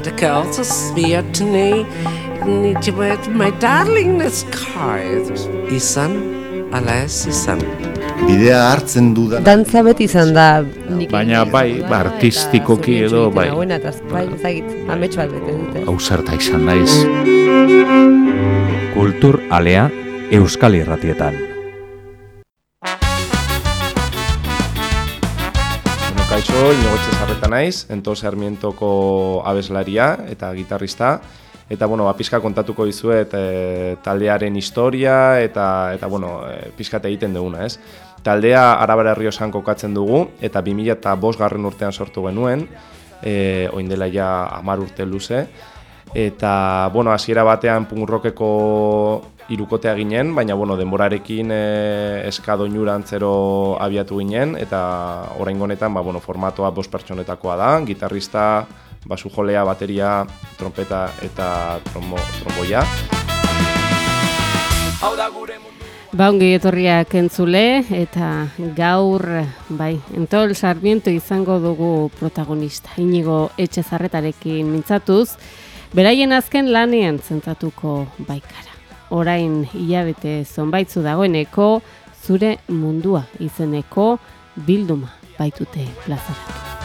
En de kalte smear til ne, niet met my darling is kaart. Izan, alas izan. Bidea hartzen dudan Dantza beti izan da Baina bai, ba, artistikoki edo, bai. Buena, eta bai, ezagit, amets bat bete dute. Ausarta izan naiz. Kultur alea Euskal Irratietan. Kaixo, inogotxe zarreta naiz, ento Sarmientoko abeslaria eta gitarrista. Eta, bueno, ba, pixka kontatuko dizuet e, taldearen historia eta, eta bueno, e, pixkat egiten duguna, ez? Taldea Arabara Herriosan kokatzen dugu eta 2000 eta garren urtean sortu genuen, e, oin dela ja amar urte luze. Eta, bueno, hasiera batean pungrokeko irukotea ginen, baina, bueno, denborarekin e, eskadoinura antzero abiatu ginen, eta orain honetan, ba, bueno, formatoa bost pertsonetakoa da, gitarrista, basu jolea, bateria, trompeta eta trombo, tromboia. Ba, ongi etorriak entzule, eta gaur, bai, entol Sarmiento izango dugu protagonista. Inigo etxezarretarekin mintzatuz, beraien azken lanean zentratuko baikara. Orain hilabete zonbaitzu dagoeneko, zure mundua izeneko bilduma baitute plazaratu.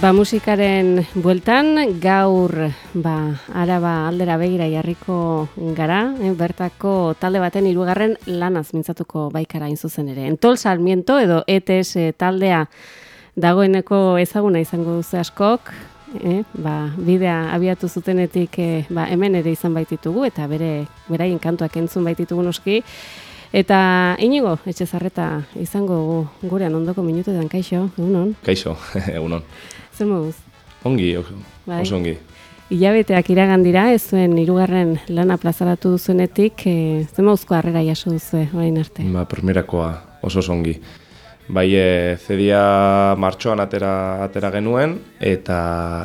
Ba, musikaren bueltan, gaur, ba, araba aldera begira jarriko gara, eh, bertako talde baten hirugarren lanaz mintzatuko baikara hain zuzen ere. Entol Sarmiento edo ETS taldea dagoeneko ezaguna izango duzu askok, eh, ba, bidea abiatu zutenetik eh, ba, hemen ere izan baititugu, eta bere beraien kantuak entzun baititugu noski, Eta inigo, etxe zarreta izango gurean ondoko minutuetan, kaixo, egunon, Kaixo, egunon. Zer moduz? Ongi, oso, Bai. oso ongi. Hilabeteak iragan dira, ez zuen hirugarren lana plazaratu duzuenetik, e, zer mauzko harrera jaso duzue, orain arte. Ba, primerakoa oso ongi. Bai, e, zedia martxoan atera, atera genuen, eta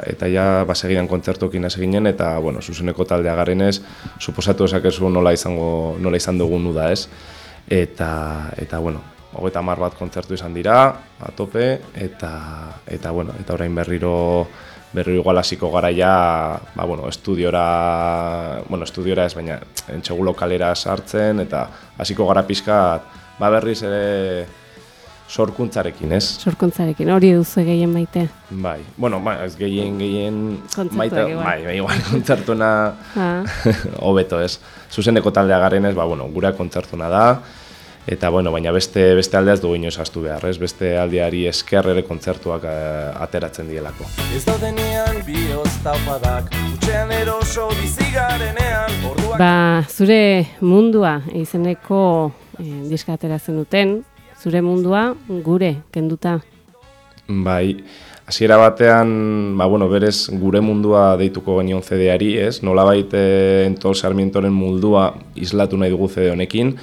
eta ja basegidan kontzertuekin hasi ginen, eta, bueno, zuzeneko taldea garenez, suposatu esakezu nola izango, nola izan dugun da, ez? Eta, eta bueno, hogeita hamar bat kontzertu izan dira, atope, eta, eta, bueno, eta orain berriro berri igual hasiko gara ja, ba, bueno, estudiora, bueno, estudiora ez, baina entxegu lokalera sartzen, eta hasiko gara pixka, ba berriz ere sorkuntzarekin, ez? Sorkuntzarekin, hori duzu gehien maite. Bai, bueno, ba, ez gehien, gehien, Kontzertuak maite, igual. bai, bai, igual, kontzertuna, Ah. hobeto ez. Zuzeneko taldea garen ez, ba, bueno, gura kontzertuna da, eta, bueno, baina beste, beste aldea ez dugu inoz astu behar, ez? Beste aldeari esker ere kontzertuak eh, ateratzen dielako. Ez daudenean bihotz taupadak Utxean eroso bizigarenean Orduak Ba, zure mundua izeneko eh, diska ateratzen duten, zure mundua gure kenduta. Bai, hasiera batean, ba, bueno, berez gure mundua deituko genion CD-ari, ez? Nolabait e, Entol Sarmientoren mundua islatu nahi dugu CD honekin,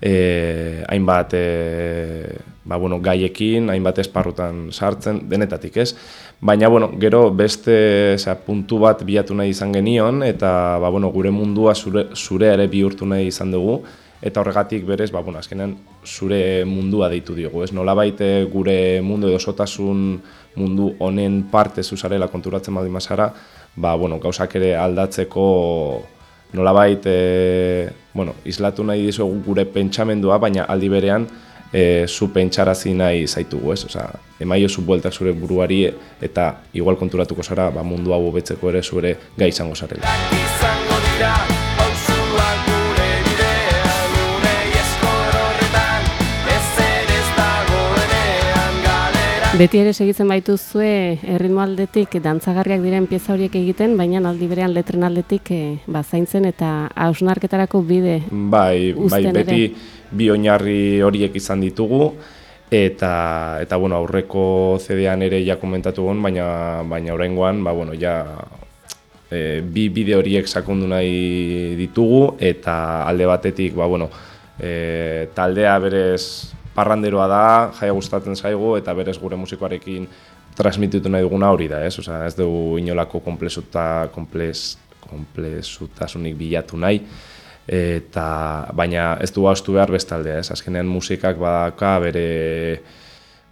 e, hainbat e, ba, bueno, gaiekin, hainbat esparrutan sartzen, denetatik, ez? Baina, bueno, gero beste osea, puntu bat bilatu nahi izan genion, eta ba, bueno, gure mundua zure, zure ere bihurtu nahi izan dugu, eta horregatik berez, ba, bueno, azkenean zure mundua deitu diogu, ez? Nolabait eh, gure mundu edo osotasun mundu honen parte zuzarela konturatzen baldin mazara, ba, bueno, gauzak ere aldatzeko nolabait, e, bueno, islatu nahi dizuegu gure pentsamendua, baina aldi berean e, zu pentsarazi nahi zaitugu, ez? Osea, emaio zu bueltak zure buruari eta igual konturatuko zara, ba, mundu hau hobetzeko ere zure gai izango zarela. Beti ere segitzen baituzue erritmo aldetik dantzagarriak diren pieza horiek egiten, baina aldi berean letren aldetik eh, ba, zaintzen eta hausnarketarako bide Bai, bai beti ere. bi oinarri horiek izan ditugu eta eta bueno, aurreko CD-an ere ja komentatu gon, baina baina oraingoan, ba bueno, ja e, bi bide horiek sakondu nahi ditugu eta alde batetik, ba bueno, e, taldea berez parranderoa da, jaia gustatzen zaigu eta berez gure musikoarekin transmititu nahi duguna hori da, ez? Osea, ez dugu inolako konplezuta, konplez, konplezutasunik bilatu nahi eta baina ez du haustu behar bestaldea, ez? Azkenean musikak badaka bere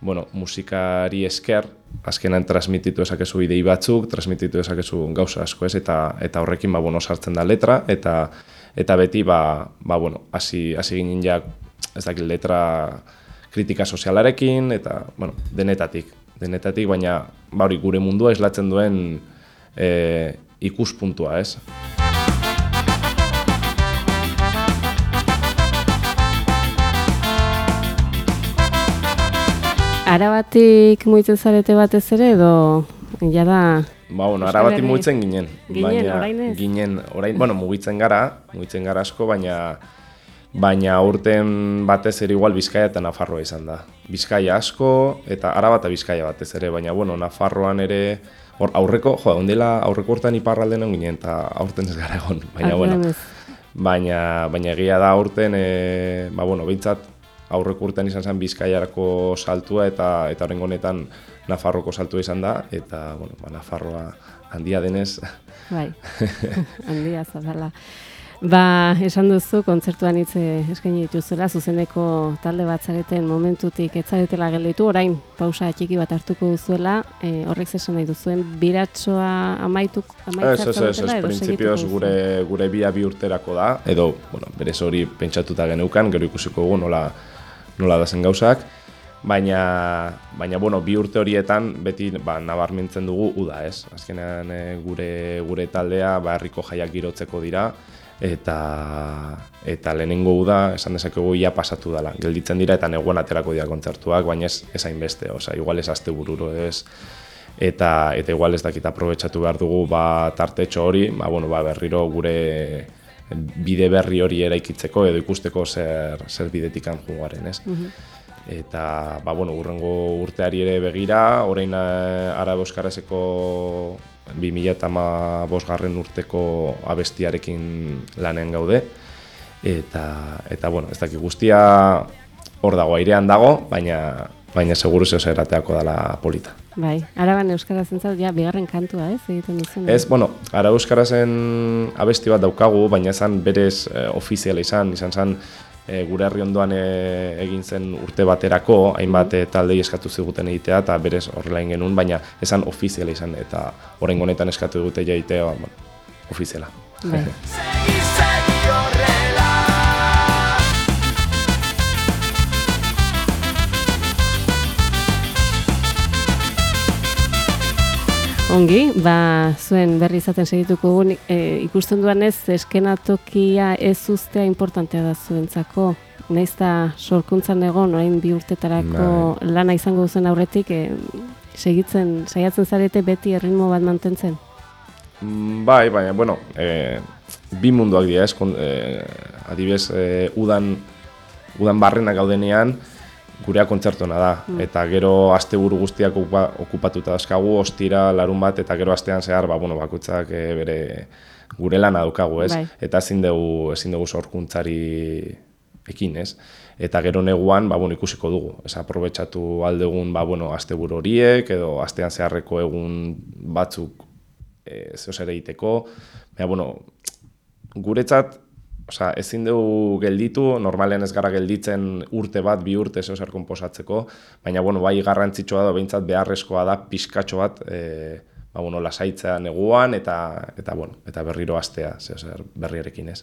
bueno, musikari esker azkenean transmititu esakezu idei batzuk, transmititu esakezu gauza asko, ez? Eta eta horrekin ba bueno, sartzen da letra eta eta beti ba, ba bueno, hasi hasi ginen ja ez dakit letra kritika sozialarekin eta bueno, denetatik, denetatik baina ba hori gure mundua islatzen duen e, ikuspuntua, ez? Arabatik muitzen zarete batez ere edo jada Ba, bueno, Euskal arabati Herri- mugitzen ginen. Ginen, orain ez? Ginen, orain, bueno, mugitzen gara, mugitzen gara asko, baina baina urten batez ere igual Bizkaia eta Nafarroa izan da. Bizkaia asko eta Araba eta Bizkaia batez ere, baina bueno, Nafarroan ere hor aurreko, jo, ondela aurreko urtean iparralden egon ginen eta aurten ez gara egon, baina bueno, aurrean ez. baina baina egia da aurten e, ba bueno, behintzat aurreko urtean izan zen Bizkaiarako saltua eta eta oraingo honetan Nafarroko saltua izan da eta bueno, ba, Nafarroa handia denez Bai, handia zabala. Ba, esan duzu, kontzertuan hitz eh, eskaini dituzela, zuzeneko talde bat zareten momentutik ez zaretela gelditu, orain pausa txiki bat hartuko duzuela, e, horrek zesan nahi duzuen, biratsoa amaituk, amaitzatzen ez, ez, ez, dutela edo segituko gure, gure bia bi urterako da, edo, bueno, berez hori pentsatuta geneukan, gero ikusiko dugu nola, nola da zen gauzak, baina, baina bueno, bi urte horietan beti ba, nabarmentzen dugu uda, ez? Azkenean eh, gure, gure taldea ba, herriko jaiak girotzeko dira, eta eta lehenengo uda esan dezakegu ia pasatu dela. Gelditzen dira eta neguan aterako dira kontzertuak, baina ez ez hainbeste, osea, igual ez aste bururo, ez eta eta igual ez dakit aprobetxatu behar dugu ba tartetxo hori, ba, bueno, ba, berriro gure bide berri hori eraikitzeko edo ikusteko zer, zer bidetikan jugaren, ez? Eta, ba, bueno, urrengo urteari ere begira, orain eh, Arabe Euskarazeko 2005 garren urteko abestiarekin lanen gaude. Eta, eta bueno, ez dakit guztia hor dago, airean dago, baina baina seguru zeo erateako dela polita. Bai, araban euskaraz entzat, ja, bigarren kantua, ez, egiten duzen. Ez, bueno, ara euskarazen abesti bat daukagu, baina esan berez eh, ofiziala izan, izan zen e, gure herri ondoan e, egin zen urte baterako, hainbat e, taldei eskatu ziguten egitea, eta berez horrela genuen, baina esan ofiziala izan, eta horren honetan eskatu dute jaitea, bueno, ofiziala. Bai. Ongi, ba, zuen berri izaten segituko e, ikusten duanez, eskenatokia ez uztea importantea da zuentzako. Naiz da sorkuntzan egon, orain bi urtetarako lana izango duzen aurretik, e, segitzen, saiatzen zarete beti erritmo bat mantentzen. Bai, baina, bueno, e, bi munduak dira, ez, kon, e, adibes, e, udan, udan barrena gaudenean, gurea kontzertona da, eta gero asteburu guztiak okupa, okupatuta dauzkagu, ostira, larun bat, eta gero astean zehar, ba, bueno, bakutzak e, bere gure lana daukagu, ez? Bai. Eta ezin dugu, ezin dugu sorkuntzari ekin, ez? Eta gero neguan, ba, bueno, ikusiko dugu. Ez aprobetsatu aldegun, ba, bueno, asteburu horiek, edo astean zeharreko egun batzuk e, zeo zer egiteko. Baina, bueno, guretzat, osea, ezin dugu gelditu, normalean ez gara gelditzen urte bat, bi urte zeo zer konposatzeko, baina, bueno, bai garrantzitsua da, behintzat beharrezkoa da, pixkatxo bat, e, ba, bueno, lasaitzea neguan, eta, eta, bueno, eta berriro astea, zeo zer berriarekin ez.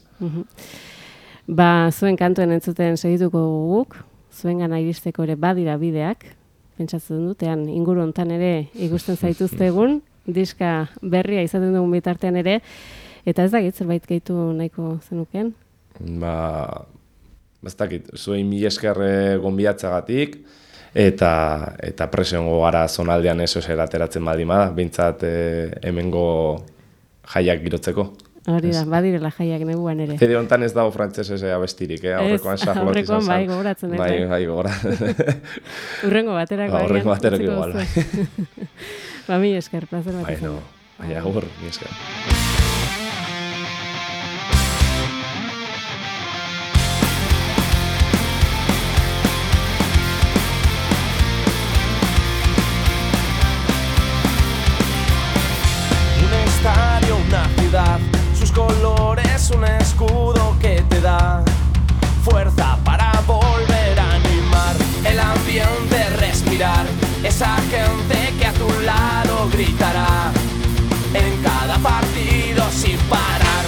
Ba, zuen kantuen entzuten segituko guk, zuen gana iristeko ere badira bideak, pentsatzen dutean inguru hontan ere ikusten zaituzte egun, diska berria izaten dugun bitartean ere, eta ez dakit zerbait gehitu nahiko zenuken. Ba, ez dakit, zuei mil esker eh, gonbiatzagatik, eta eta presiongo gara zonaldean eso zer ateratzen baldin bada, behintzat eh, hemengo jaiak girotzeko. Hori da, badirela jaiak neguan ere. CD honetan ez dago frantsesez abestirik, eh? aurrekoan Ez, Charlotte aurrekoan izan bai, zen. gogoratzen Bai, bai. bai, gogoratzen. Urrengo baterako Ba, horrengo baterako igual, duzue. ba, mi esker, plazer bat bai, izan. no. Bai, agur, mi esker. Escudo que te da fuerza para volver a animar el ambiente, respirar. Esa gente que a tu lado gritará en cada partido sin parar.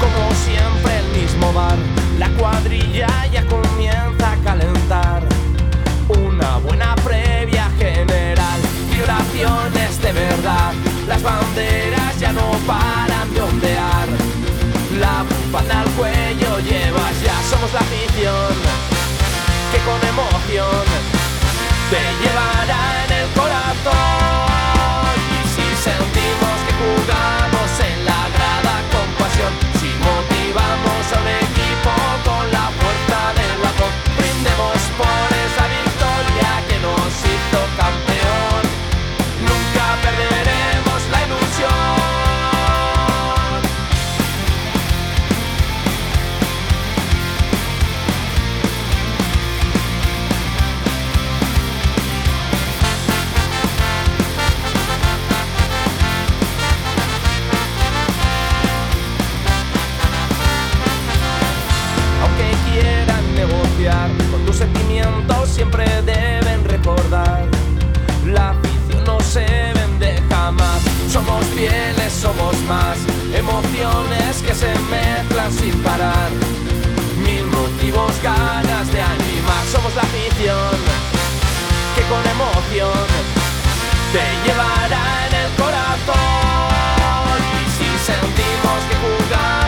Como siempre el mismo bar, la cuadrilla de verdad. Las banderas ya no paran de ondear. La bufanda al cuello llevas ya, somos la afición que con emoción te llevará en el corazón. Parar mil motivos ganas de animar. Somos la afición que con emoción te llevará en el corazón. Y si sentimos que jugamos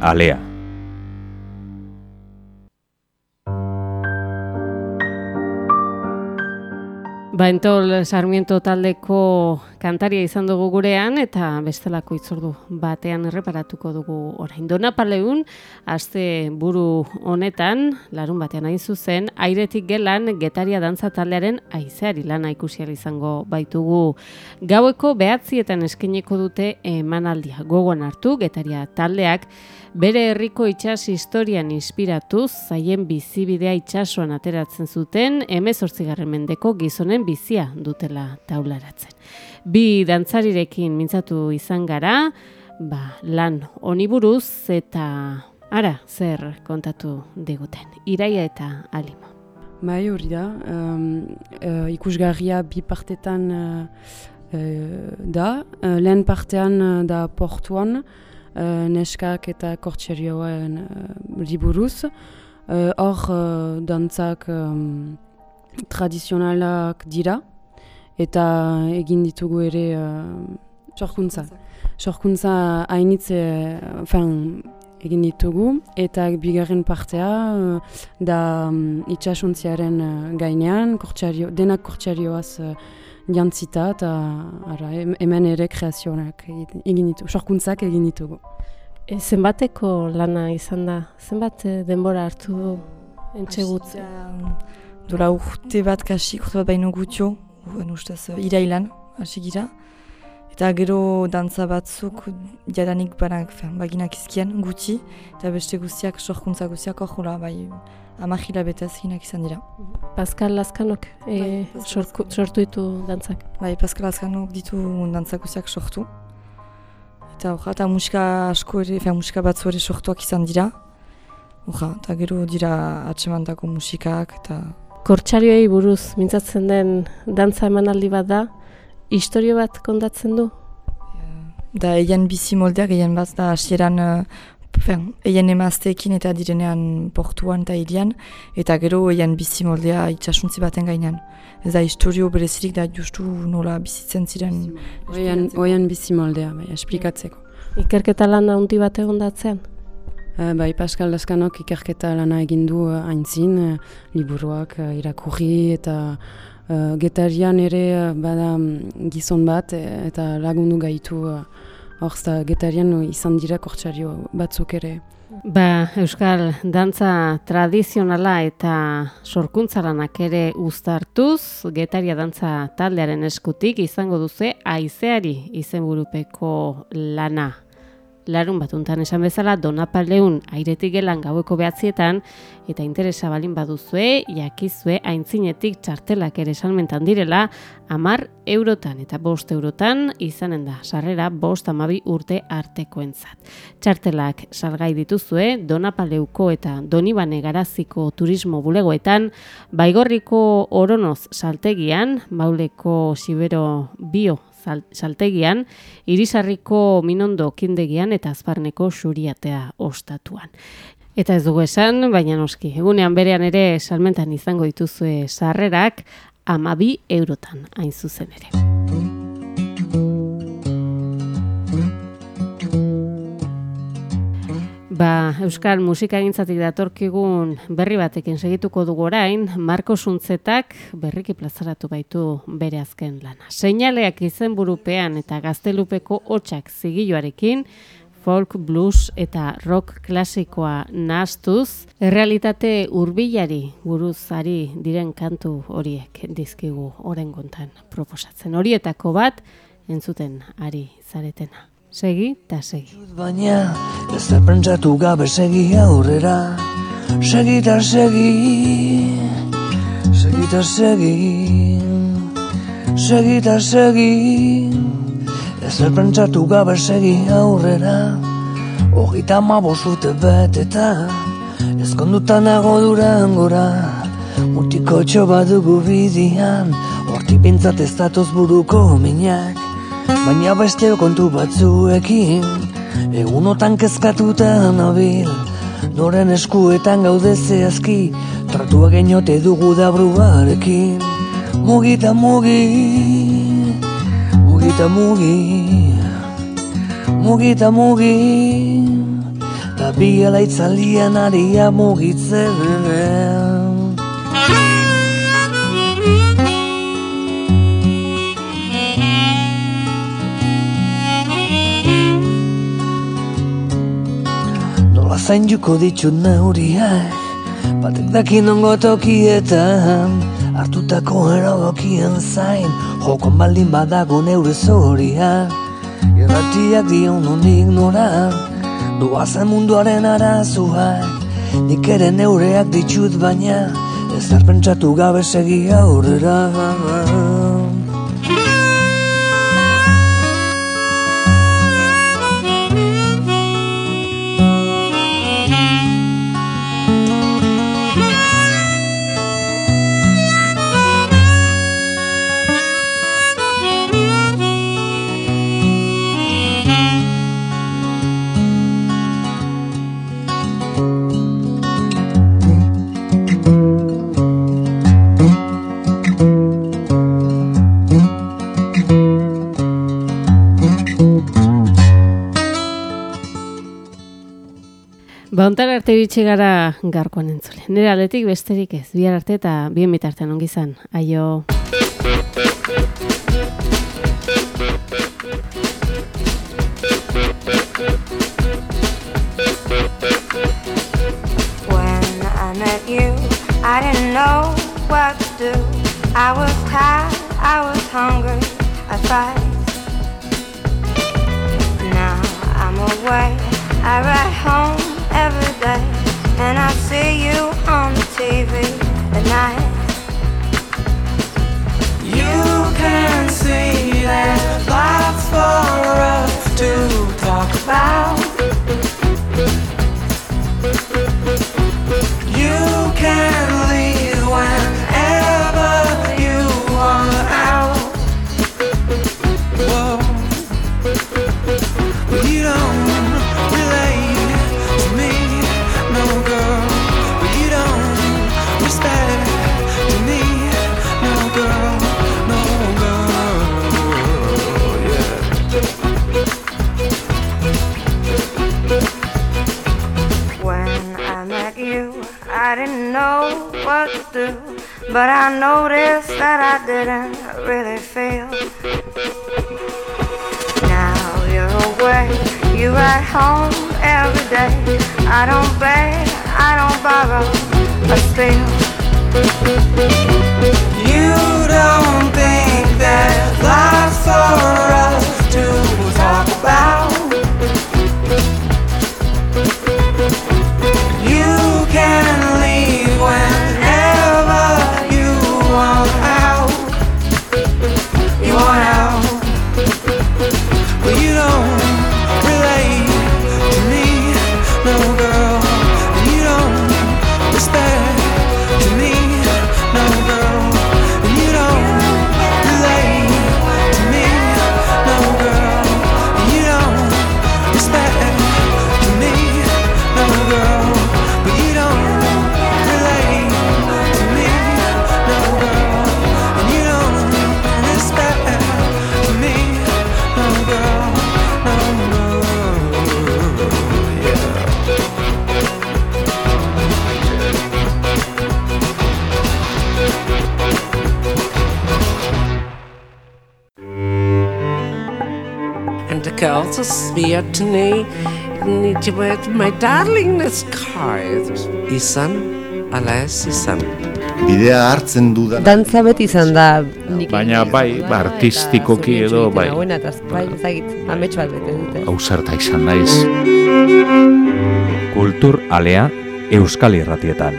alea. Ba, entol Sarmiento taldeko kantaria izan dugu gurean eta bestelako itzordu batean erreparatuko dugu orain. Dona paleun, aste buru honetan, larun batean hain zuzen, airetik gelan getaria dantza taldearen aizeari lana ikusial izango baitugu. Gaueko behatzietan eskeneko dute emanaldia. Gogoan hartu, getaria taldeak, bere herriko itsas historian inspiratuz, zaien bizibidea itsasoan ateratzen zuten, emezortzigarren mendeko gizonen bizia dutela taularatzen. Bi dantzarirekin mintzatu izan gara, ba, lan honi buruz eta ara zer kontatu diguten. Iraia eta alima. Bai, hori da. Um, uh, ikusgarria bi partetan uh, da. Uh, lehen partean da portuan, neskak eta kortxerioen uh, liburuz. Hor dantzak um, tradizionalak dira eta egin ditugu ere uh, sorkuntza. Sorkuntza hainitze uh, egin ditugu eta bigarren partea uh, da um, itxasuntziaren uh, gainean, kortxario, denak kortxarioaz uh, jantzita eta ara, hemen ere kreazionak egin ditugu, sorkuntzak egin ditugu. E, zenbateko lana izan da? Zenbat denbora hartu du entxegutz? Dura urte bat kasik, urte bat baino gutxo, ustez, irailan, hasi gira. Eta gero dantza batzuk jadanik banak, baginak izkian gutxi, eta beste guztiak, sorkuntza guztiak hor bai, amahila betez ginak izan dira. Pascal Laskanok e, bai, sortu ditu dantzak? Bai, Pascal Laskanok ditu dantzak guztiak sortu. Eta hor, eta musika asko ere, fe, musika batzu ere sortuak izan dira. Hor, eta gero dira atsemantako musikak eta Kortxarioei buruz mintzatzen den dantza emanaldi bat da, historio bat kontatzen du? Da eien bizi moldeak, eien bat da hasieran uh, eien emazteekin eta direnean portuan eta hirian, eta gero eien bizi moldea itxasuntzi baten gainean. Ez da historio berezirik da justu nola bizitzen ziren. Oian bizi moldea, bai, esplikatzeko. Ikerketa lan handi bat egon datzean? Uh, bai, Pascal Laskanok ikerketa lana egin du uh, haintzin, uh, liburuak irakurri eta uh, getarian ere bada um, gizon bat eta lagundu gaitu horzta getarian izan dira kortsario batzuk ere. Ba, Euskal dantza tradizionala eta sorkuntzalanak ere uztartuz, getaria dantza taldearen eskutik izango duze aizeari izenburupeko lana larun batuntan esan bezala donapaleun airetik gelan gaueko behatzietan eta interesa balin baduzue, jakizue aintzinetik txartelak ere salmentan direla amar eurotan eta bost eurotan izanen da sarrera bost amabi urte artekoentzat. Txartelak salgai dituzue donapaleuko eta donibane garaziko turismo bulegoetan baigorriko oronoz saltegian, bauleko sibero bio saltegian, irisarriko minondo kindegian eta azparneko suriatea ostatuan. Eta ez dugu esan, baina noski, egunean berean ere salmentan izango dituzue sarrerak, amabi eurotan hain zuzen ere. Ba, Euskal musika egintzatik datorkigun berri batekin segituko dugu orain, Marko Suntzetak berriki plazaratu baitu bere azken lana. Seinaleak izen burupean eta gaztelupeko hotxak zigiloarekin, folk, blues eta rock klasikoa nastuz, errealitate hurbilari buruzari diren kantu horiek dizkigu oren gontan proposatzen. Horietako bat, entzuten ari zaretena. Segi eta segi. Baina ez da pentsatu gabe segi aurrera. Segi eta segi Segi eta segi Segi eta segi. Ez da pentsatu gabe segi aurrera. Ogita ma bosute bet eta Ez kondutan nago duran gora Mutiko txoba dugu bidian Horti pintzat ez datoz buruko minak Baina beste kontu batzuekin Egunotan kezkatuta nabil. Noren eskuetan gaude zehazki Tratua geniote dugu da brugarekin. Mugita mugi Mugita mugi Mugita mugi. Biela itzalian aria mugitzen Nola zain juko ditut neuriak Batek daki nongo tokietan Artutako erabakien zain. Jokon baldin badago neure zoria Irratiak dion non ignoran Doazen munduaren arazua Nik ere neureak ditut baina Ez pentsatu gabe segi aurrera Ba, ontar arte iritsi gara garkoan entzule. Nire aldetik besterik ez, bihar arte eta bien bitartean ongi izan. Aio. When I met you, I didn't know what to do. I was tired, I was hungry, I tried. Now I'm away, I ride home every day, and I see you on the TV at night. You can see there's lots for us to talk about. But I noticed that I didn't really feel. Now you're away, you are at home every day. I don't beg, Need you with my darlingness card. Izan, alas, izan. Bidea hartzen dudan Dantza beti izan da Baina bai, ba, artistikoki edo, bai. Hauena, eta bai, ezagit, amets bat bete dute. Ausarta izan naiz. Kultur alea Euskal Irratietan.